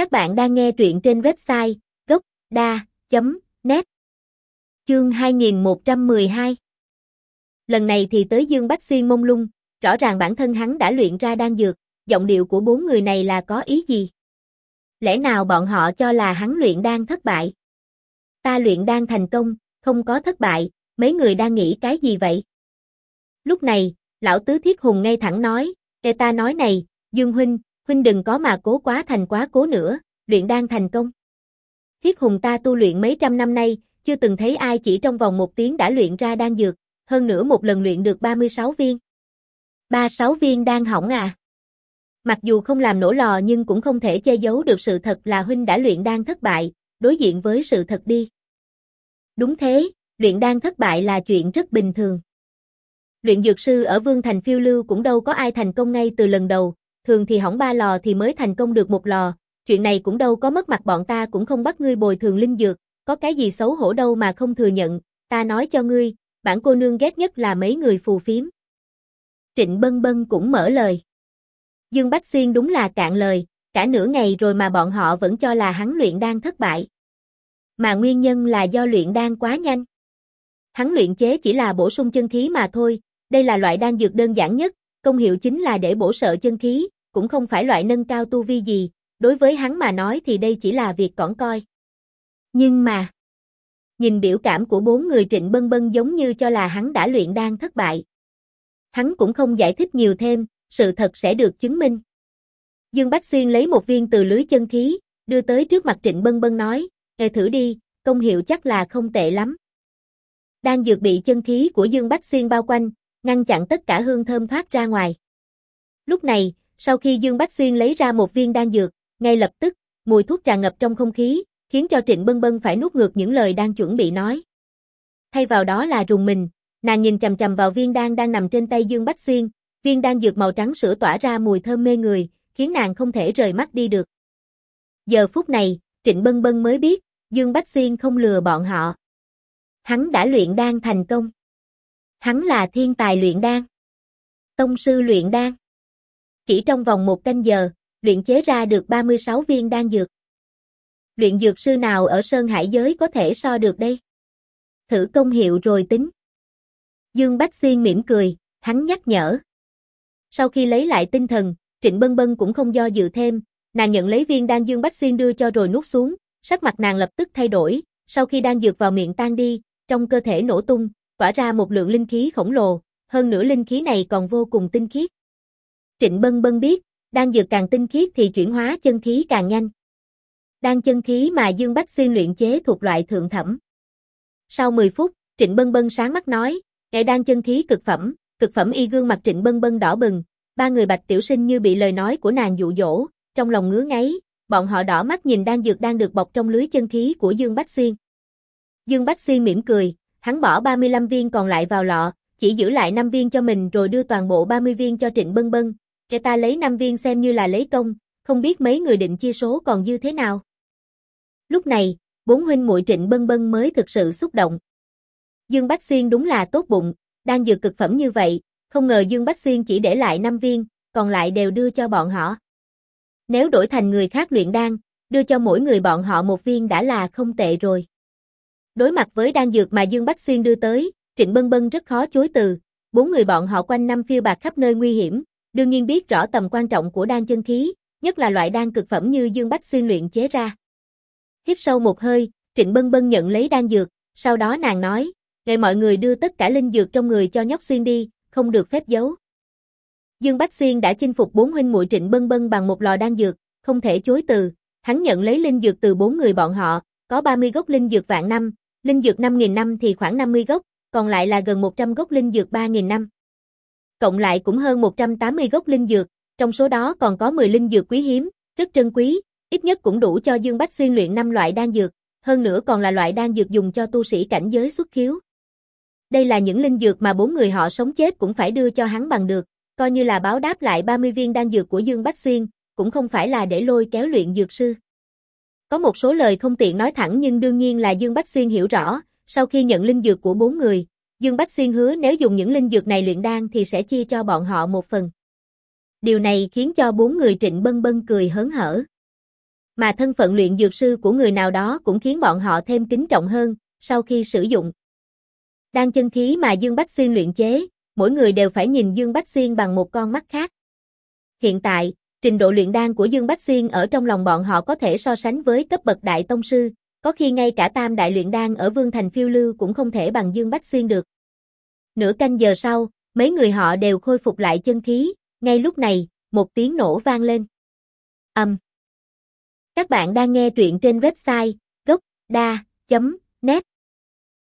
Các bạn đang nghe truyện trên website gốc.da.net Chương 2112 Lần này thì tới Dương Bách Xuyên mông lung, rõ ràng bản thân hắn đã luyện ra đan dược, giọng điệu của bốn người này là có ý gì? Lẽ nào bọn họ cho là hắn luyện đan thất bại? Ta luyện đan thành công, không có thất bại, mấy người đang nghĩ cái gì vậy? Lúc này, lão tứ thiết hùng ngay thẳng nói, Ê ta nói này, Dương Huynh, Huynh đừng có mà cố quá thành quá cố nữa, luyện đan thành công. Thiết hùng ta tu luyện mấy trăm năm nay, chưa từng thấy ai chỉ trong vòng một tiếng đã luyện ra đan dược, hơn nữa một lần luyện được 36 viên. 36 viên đan hỏng à? Mặc dù không làm nổ lò nhưng cũng không thể che giấu được sự thật là huynh đã luyện đan thất bại, đối diện với sự thật đi. Đúng thế, luyện đan thất bại là chuyện rất bình thường. Luyện dược sư ở Vương Thành phiêu lưu cũng đâu có ai thành công ngay từ lần đầu, thường thì hỏng ba lò thì mới thành công được một lò, chuyện này cũng đâu có mất mặt bọn ta cũng không bắt ngươi bồi thường linh dược, có cái gì xấu hổ đâu mà không thừa nhận, ta nói cho ngươi, bản cô nương ghét nhất là mấy người phù phiếm. Trịnh Bân Bân cũng mở lời. Dương Bách Xuyên đúng là cạn lời, cả nửa ngày rồi mà bọn họ vẫn cho là hắn luyện đan thất bại. Mà nguyên nhân là do luyện đan quá nhanh. Hắn luyện chế chỉ là bổ sung chân khí mà thôi, đây là loại đan dược đơn giản nhất, công hiệu chính là để bổ trợ chân khí, cũng không phải loại nâng cao tu vi gì, đối với hắn mà nói thì đây chỉ là việc cỏn coi. Nhưng mà, nhìn biểu cảm của bốn người trịnh bân bân giống như cho là hắn đã luyện đan thất bại. Hắn cũng không giải thích nhiều thêm, sự thật sẽ được chứng minh. Dương Bách Xuyên lấy một viên từ lưới chân khí, đưa tới trước mặt Trịnh Bân Bân nói, Ê thử đi, công hiệu chắc là không tệ lắm. Đang dược bị chân khí của Dương Bách Xuyên bao quanh, ngăn chặn tất cả hương thơm thoát ra ngoài. Lúc này, sau khi Dương Bách Xuyên lấy ra một viên đan dược, ngay lập tức, mùi thuốc tràn ngập trong không khí, khiến cho Trịnh Bân Bân phải nuốt ngược những lời đang chuẩn bị nói. Thay vào đó là rùng mình, nàng nhìn chầm chầm vào viên đan đang nằm trên tay Dương Bách Xuyên, viên đan dược màu trắng sữa tỏa ra mùi thơm mê người, khiến nàng không thể rời mắt đi được. Giờ phút này, Trịnh Bân Bân mới biết, Dương Bách Xuyên không lừa bọn họ. Hắn đã luyện đan thành công. Hắn là thiên tài luyện đan. Tông sư luyện đan. Chỉ trong vòng một canh giờ, luyện chế ra được 36 viên đan dược. Luyện dược sư nào ở Sơn Hải giới có thể so được đây? Thử công hiệu rồi tính. Dương Bách Xuyên mỉm cười, hắn nhắc nhở. Sau khi lấy lại tinh thần, Trịnh Bân Bân cũng không do dự thêm, nàng nhận lấy viên đan Dương Bách Xuyên đưa cho rồi nuốt xuống, sắc mặt nàng lập tức thay đổi, sau khi đan dược vào miệng tan đi, trong cơ thể nổ tung, tỏa ra một lượng linh khí khổng lồ, hơn nữa linh khí này còn vô cùng tinh khiết. Trịnh Bân Bân biết, đang dược càng tinh khiết thì chuyển hóa chân khí càng nhanh. Đang chân khí mà Dương Bách Xuyên luyện chế thuộc loại thượng thẩm. Sau 10 phút, Trịnh Bân Bân sáng mắt nói, ngày đang chân khí cực phẩm, cực phẩm y gương mặt Trịnh Bân Bân đỏ bừng, ba người bạch tiểu sinh như bị lời nói của nàng dụ dỗ, trong lòng ngứa ngáy, bọn họ đỏ mắt nhìn đang dược đang được bọc trong lưới chân khí của Dương Bách Xuyên. Dương Bách Xuyên mỉm cười, hắn bỏ 35 viên còn lại vào lọ, chỉ giữ lại 5 viên cho mình rồi đưa toàn bộ 30 viên cho Trịnh Bân Bân, cho ta lấy 5 viên xem như là lấy công, không biết mấy người định chia số còn dư thế nào. Lúc này, bốn huynh muội Trịnh Bân Bân mới thực sự xúc động. Dương Bách Xuyên đúng là tốt bụng, đang dược cực phẩm như vậy, không ngờ Dương Bách Xuyên chỉ để lại 5 viên, còn lại đều đưa cho bọn họ. Nếu đổi thành người khác luyện đan, đưa cho mỗi người bọn họ một viên đã là không tệ rồi. Đối mặt với đan dược mà Dương Bách Xuyên đưa tới, Trịnh Bân Bân rất khó chối từ, bốn người bọn họ quanh năm phiêu bạc khắp nơi nguy hiểm, đương nhiên biết rõ tầm quan trọng của đan chân khí, nhất là loại đan cực phẩm như Dương Bách Xuyên luyện chế ra. Hít sâu một hơi, Trịnh Bân Bân nhận lấy đan dược, sau đó nàng nói, ngày mọi người đưa tất cả linh dược trong người cho nhóc Xuyên đi, không được phép giấu. Dương Bách Xuyên đã chinh phục bốn huynh muội Trịnh Bân Bân bằng một lò đan dược, không thể chối từ, hắn nhận lấy linh dược từ bốn người bọn họ, có 30 gốc linh dược vạn năm, linh dược 5.000 năm thì khoảng 50 gốc, còn lại là gần 100 gốc linh dược 3.000 năm. Cộng lại cũng hơn 180 gốc linh dược, trong số đó còn có 10 linh dược quý hiếm, rất trân quý, ít nhất cũng đủ cho Dương Bách Xuyên luyện 5 loại đan dược, hơn nữa còn là loại đan dược dùng cho tu sĩ cảnh giới xuất khiếu. Đây là những linh dược mà bốn người họ sống chết cũng phải đưa cho hắn bằng được, coi như là báo đáp lại 30 viên đan dược của Dương Bách Xuyên, cũng không phải là để lôi kéo luyện dược sư. Có một số lời không tiện nói thẳng nhưng đương nhiên là Dương Bách Xuyên hiểu rõ, sau khi nhận linh dược của bốn người, Dương Bách Xuyên hứa nếu dùng những linh dược này luyện đan thì sẽ chia cho bọn họ một phần. Điều này khiến cho bốn người trịnh bân bân cười hớn hở. Mà thân phận luyện dược sư của người nào đó cũng khiến bọn họ thêm kính trọng hơn, sau khi sử dụng. Đan chân khí mà Dương Bách Xuyên luyện chế, mỗi người đều phải nhìn Dương Bách Xuyên bằng một con mắt khác. Hiện tại, trình độ luyện đan của Dương Bách Xuyên ở trong lòng bọn họ có thể so sánh với cấp bậc đại tông sư, có khi ngay cả tam đại luyện đan ở Vương Thành phiêu lưu cũng không thể bằng Dương Bách Xuyên được. Nửa canh giờ sau, mấy người họ đều khôi phục lại chân khí, ngay lúc này, một tiếng nổ vang lên. Âm. Các bạn đang nghe truyện trên website gocda.net